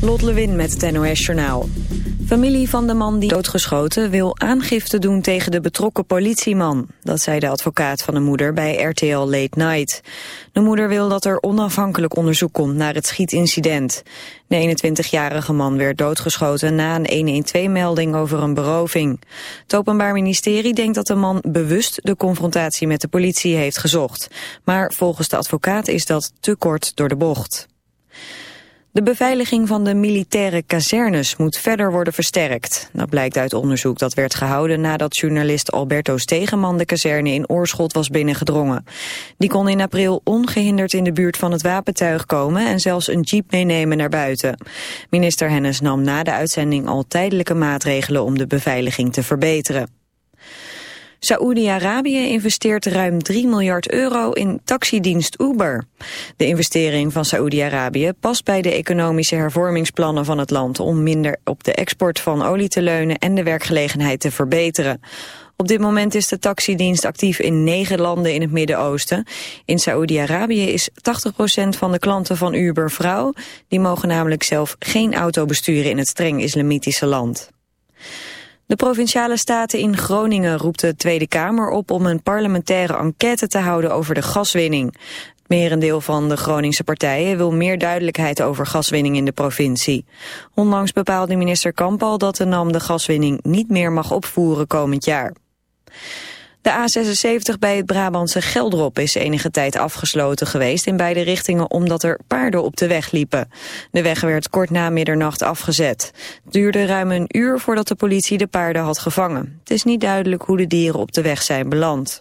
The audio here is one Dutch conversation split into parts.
Lot Lewin met het NOS Journaal. Familie van de man die doodgeschoten wil aangifte doen tegen de betrokken politieman. Dat zei de advocaat van de moeder bij RTL Late Night. De moeder wil dat er onafhankelijk onderzoek komt naar het schietincident. De 21-jarige man werd doodgeschoten na een 112-melding over een beroving. Het Openbaar Ministerie denkt dat de man bewust de confrontatie met de politie heeft gezocht. Maar volgens de advocaat is dat te kort door de bocht. De beveiliging van de militaire kazernes moet verder worden versterkt. Dat blijkt uit onderzoek dat werd gehouden nadat journalist Alberto Stegeman de kazerne in Oorschot was binnengedrongen. Die kon in april ongehinderd in de buurt van het wapentuig komen en zelfs een jeep meenemen naar buiten. Minister Hennis nam na de uitzending al tijdelijke maatregelen om de beveiliging te verbeteren. Saoedi-Arabië investeert ruim 3 miljard euro in taxidienst Uber. De investering van Saoedi-Arabië past bij de economische hervormingsplannen van het land om minder op de export van olie te leunen en de werkgelegenheid te verbeteren. Op dit moment is de taxidienst actief in negen landen in het Midden-Oosten. In Saoedi-Arabië is 80% van de klanten van Uber vrouw. Die mogen namelijk zelf geen auto besturen in het streng islamitische land. De Provinciale Staten in Groningen roept de Tweede Kamer op om een parlementaire enquête te houden over de gaswinning. Het merendeel van de Groningse partijen wil meer duidelijkheid over gaswinning in de provincie. Onlangs bepaalde minister Kamp al dat de NAM de gaswinning niet meer mag opvoeren komend jaar. De A76 bij het Brabantse Geldrop is enige tijd afgesloten geweest in beide richtingen omdat er paarden op de weg liepen. De weg werd kort na middernacht afgezet. Het duurde ruim een uur voordat de politie de paarden had gevangen. Het is niet duidelijk hoe de dieren op de weg zijn beland.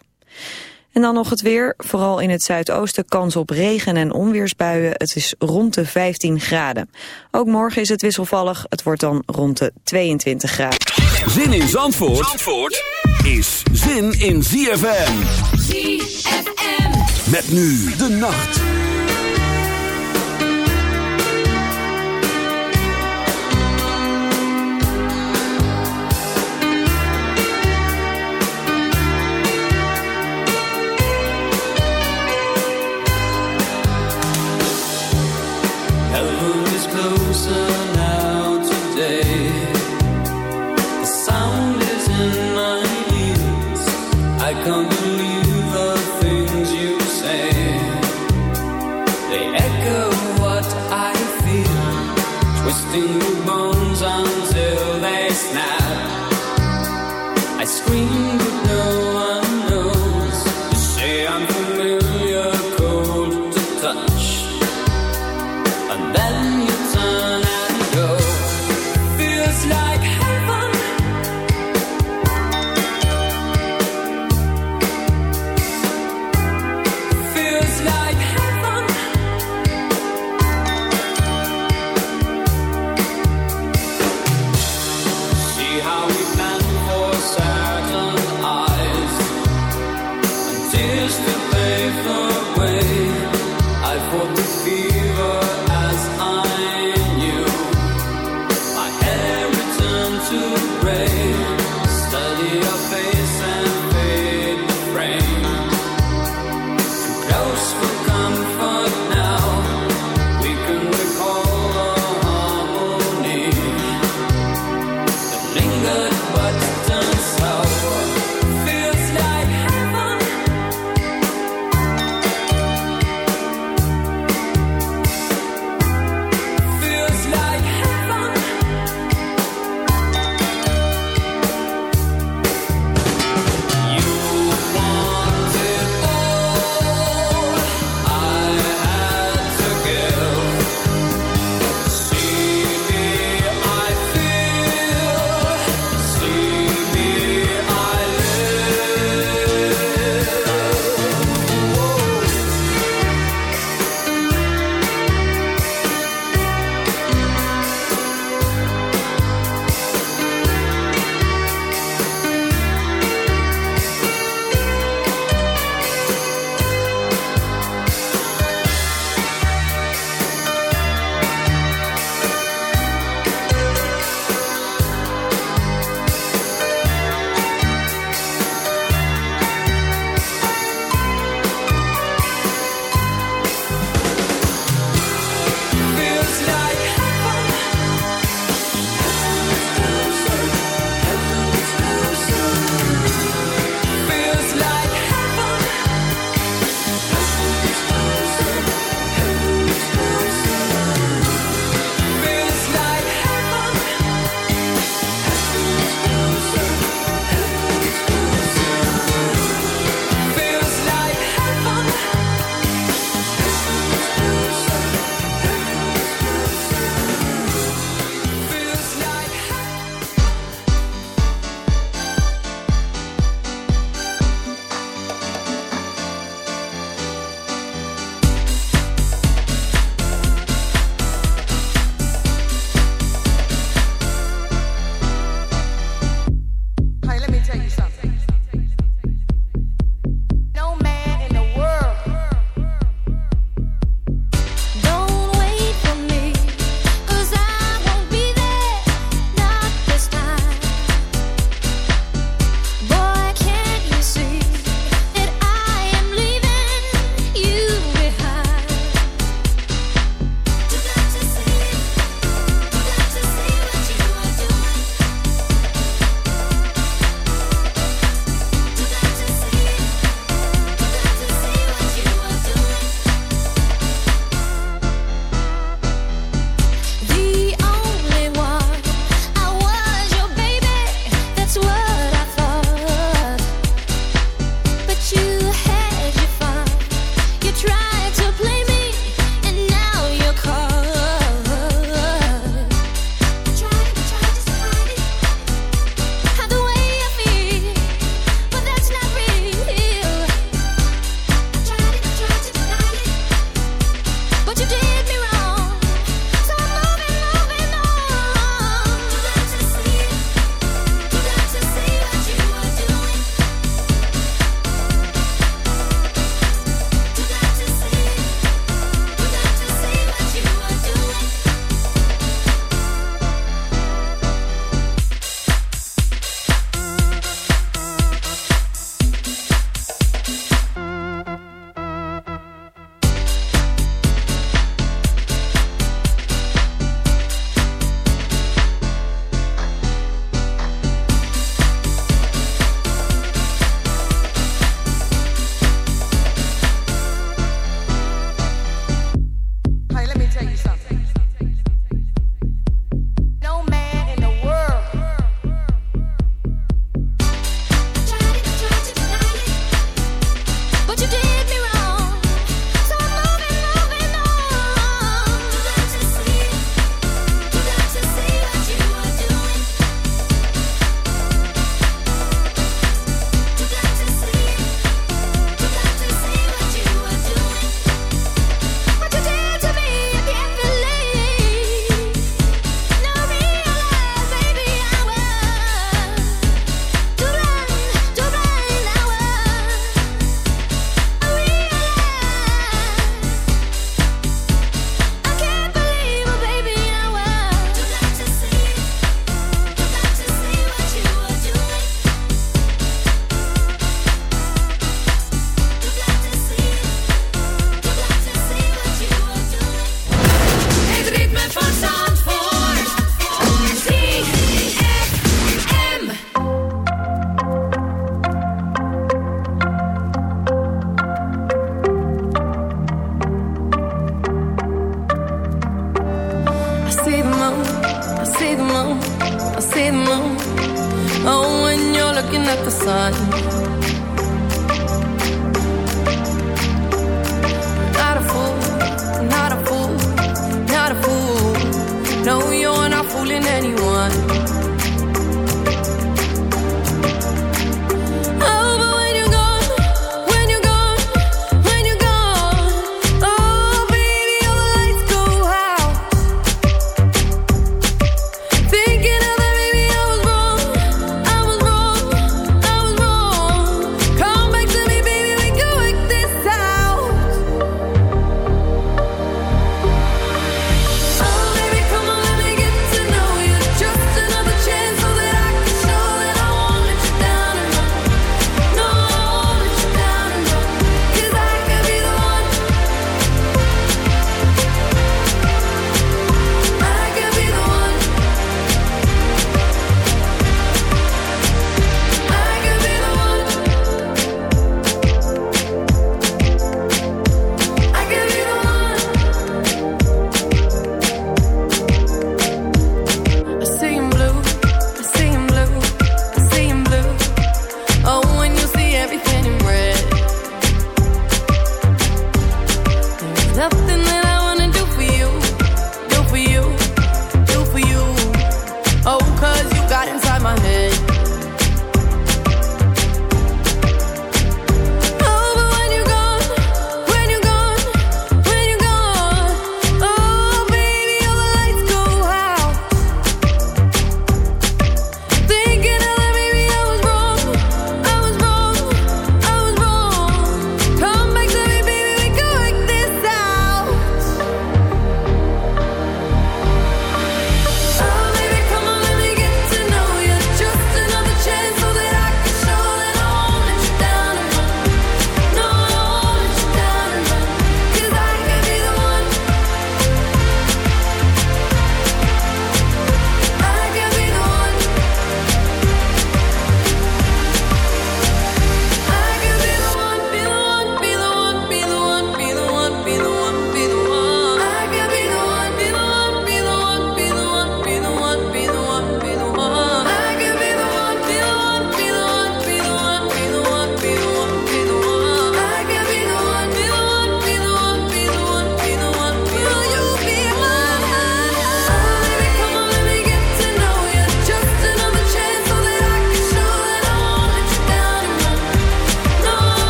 En dan nog het weer. Vooral in het zuidoosten kans op regen- en onweersbuien. Het is rond de 15 graden. Ook morgen is het wisselvallig. Het wordt dan rond de 22 graden. Zin in Zandvoort, Zandvoort is zin in ZFM. ZFM. Met nu de nacht. Hello is closer.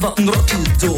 Rocky no do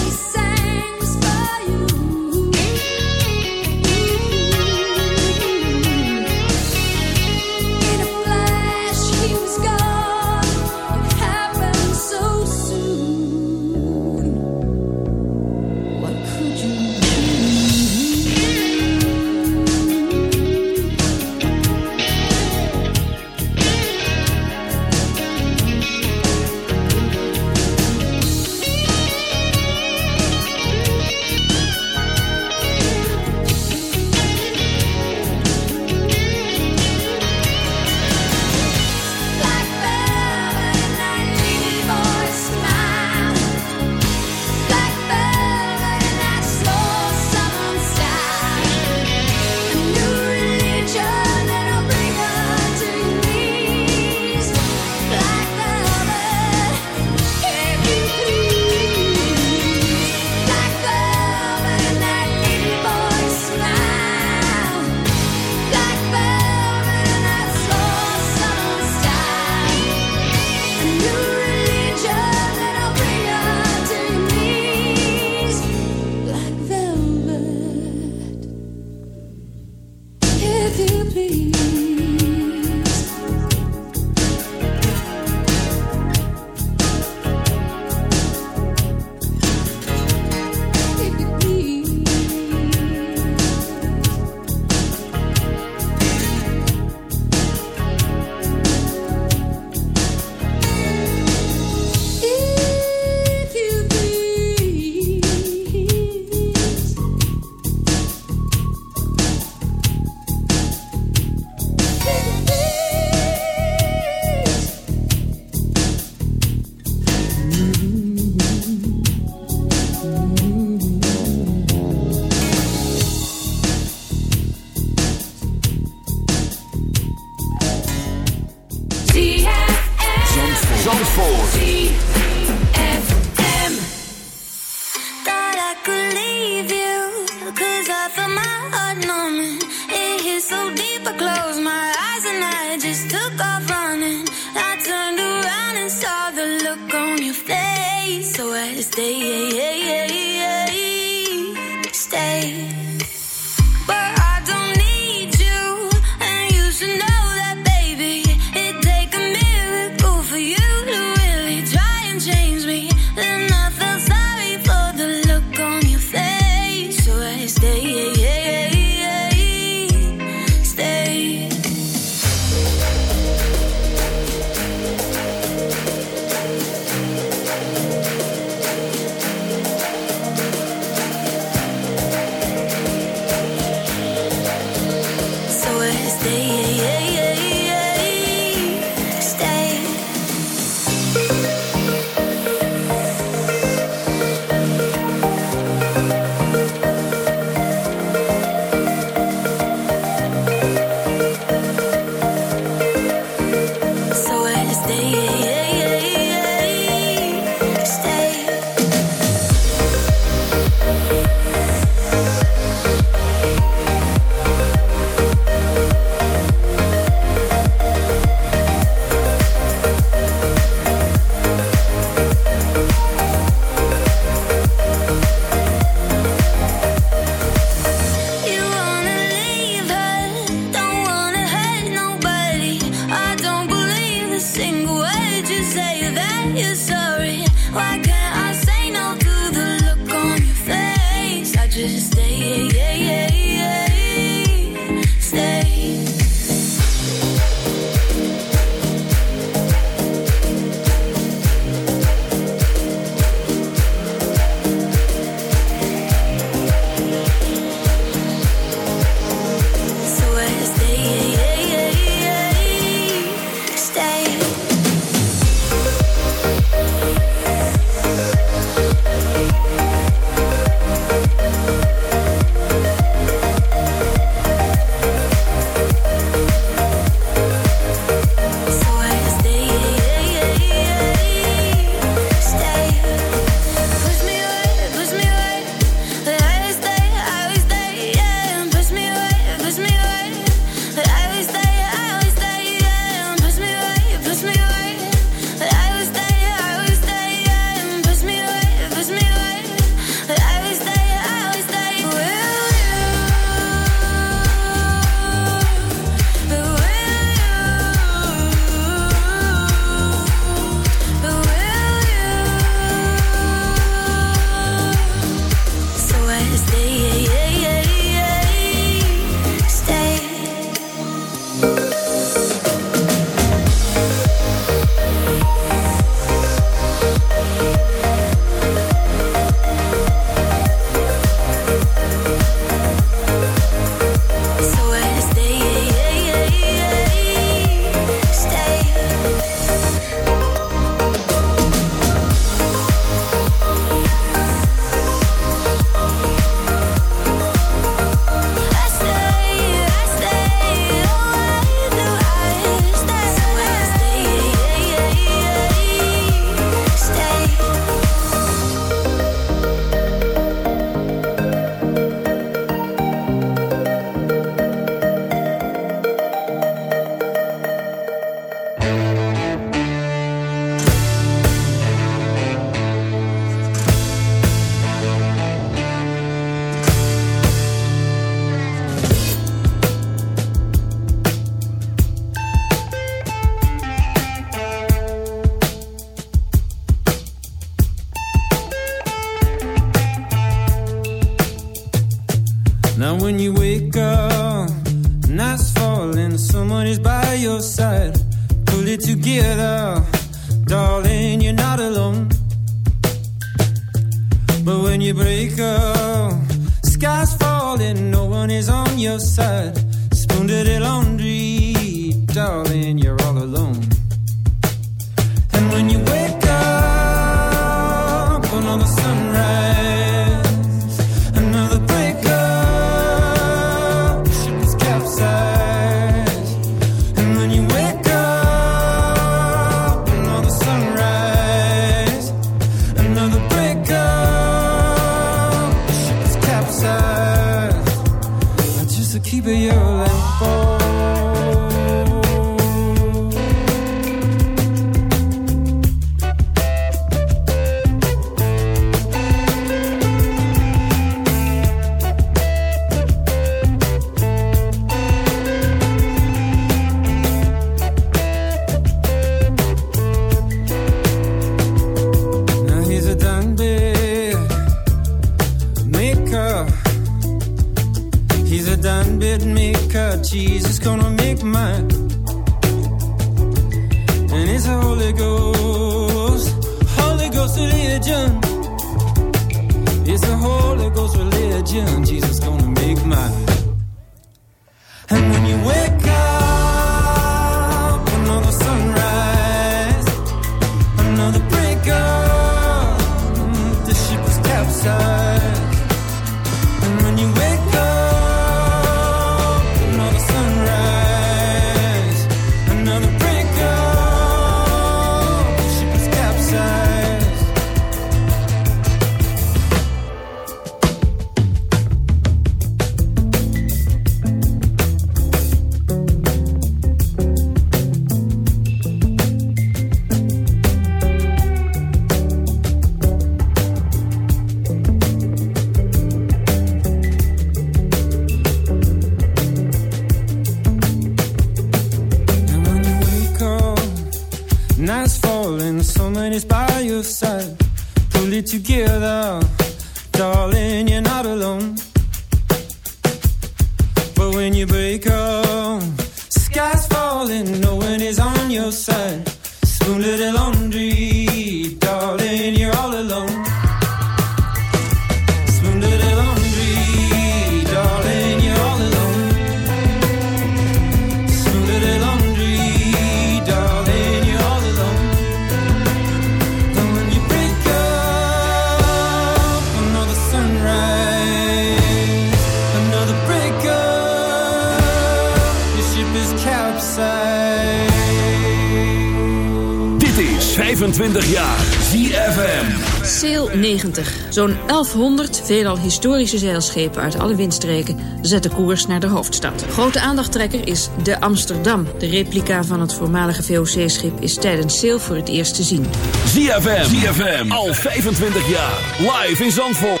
1200, veelal historische zeilschepen uit alle windstreken, zetten koers naar de hoofdstad. Grote aandachttrekker is de Amsterdam. De replica van het voormalige VOC-schip is tijdens sail voor het eerst te zien. ZFM, ZFM, al 25 jaar, live in Zandvoort.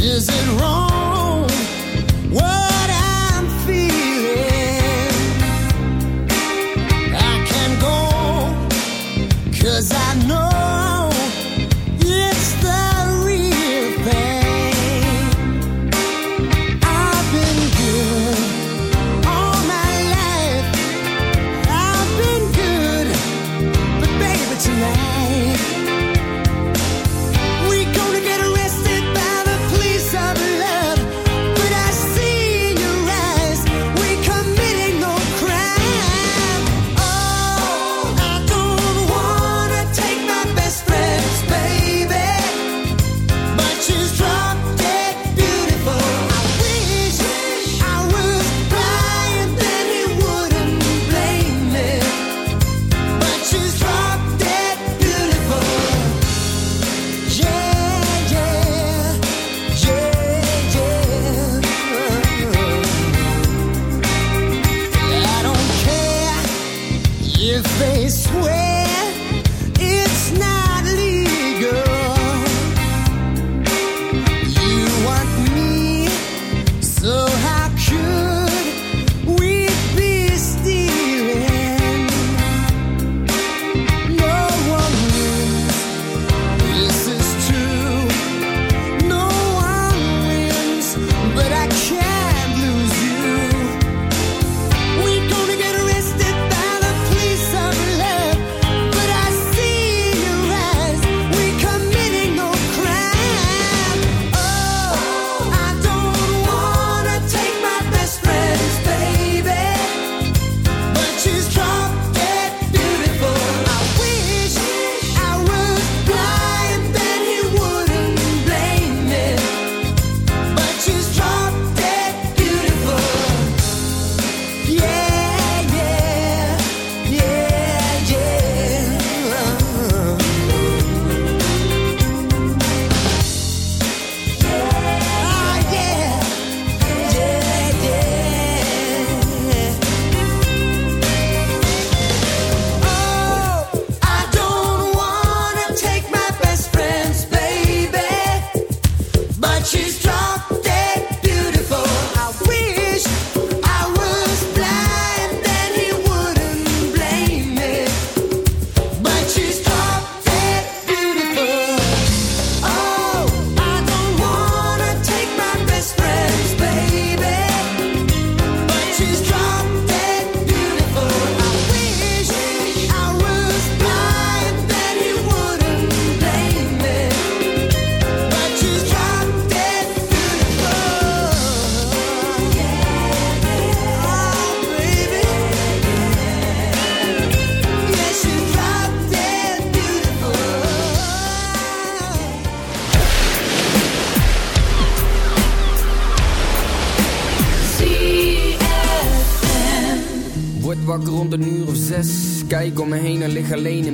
Is it wrong?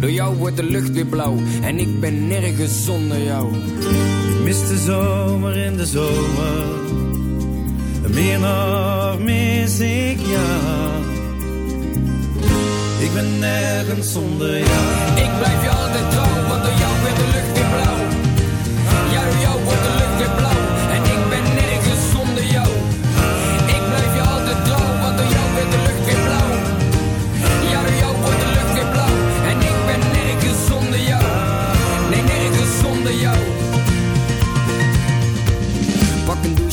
Door jou wordt de lucht weer blauw en ik ben nergens zonder jou. Ik mis de zomer in de zomer. Meer nog mis ik jou. Ik ben nergens zonder jou. Ik blijf je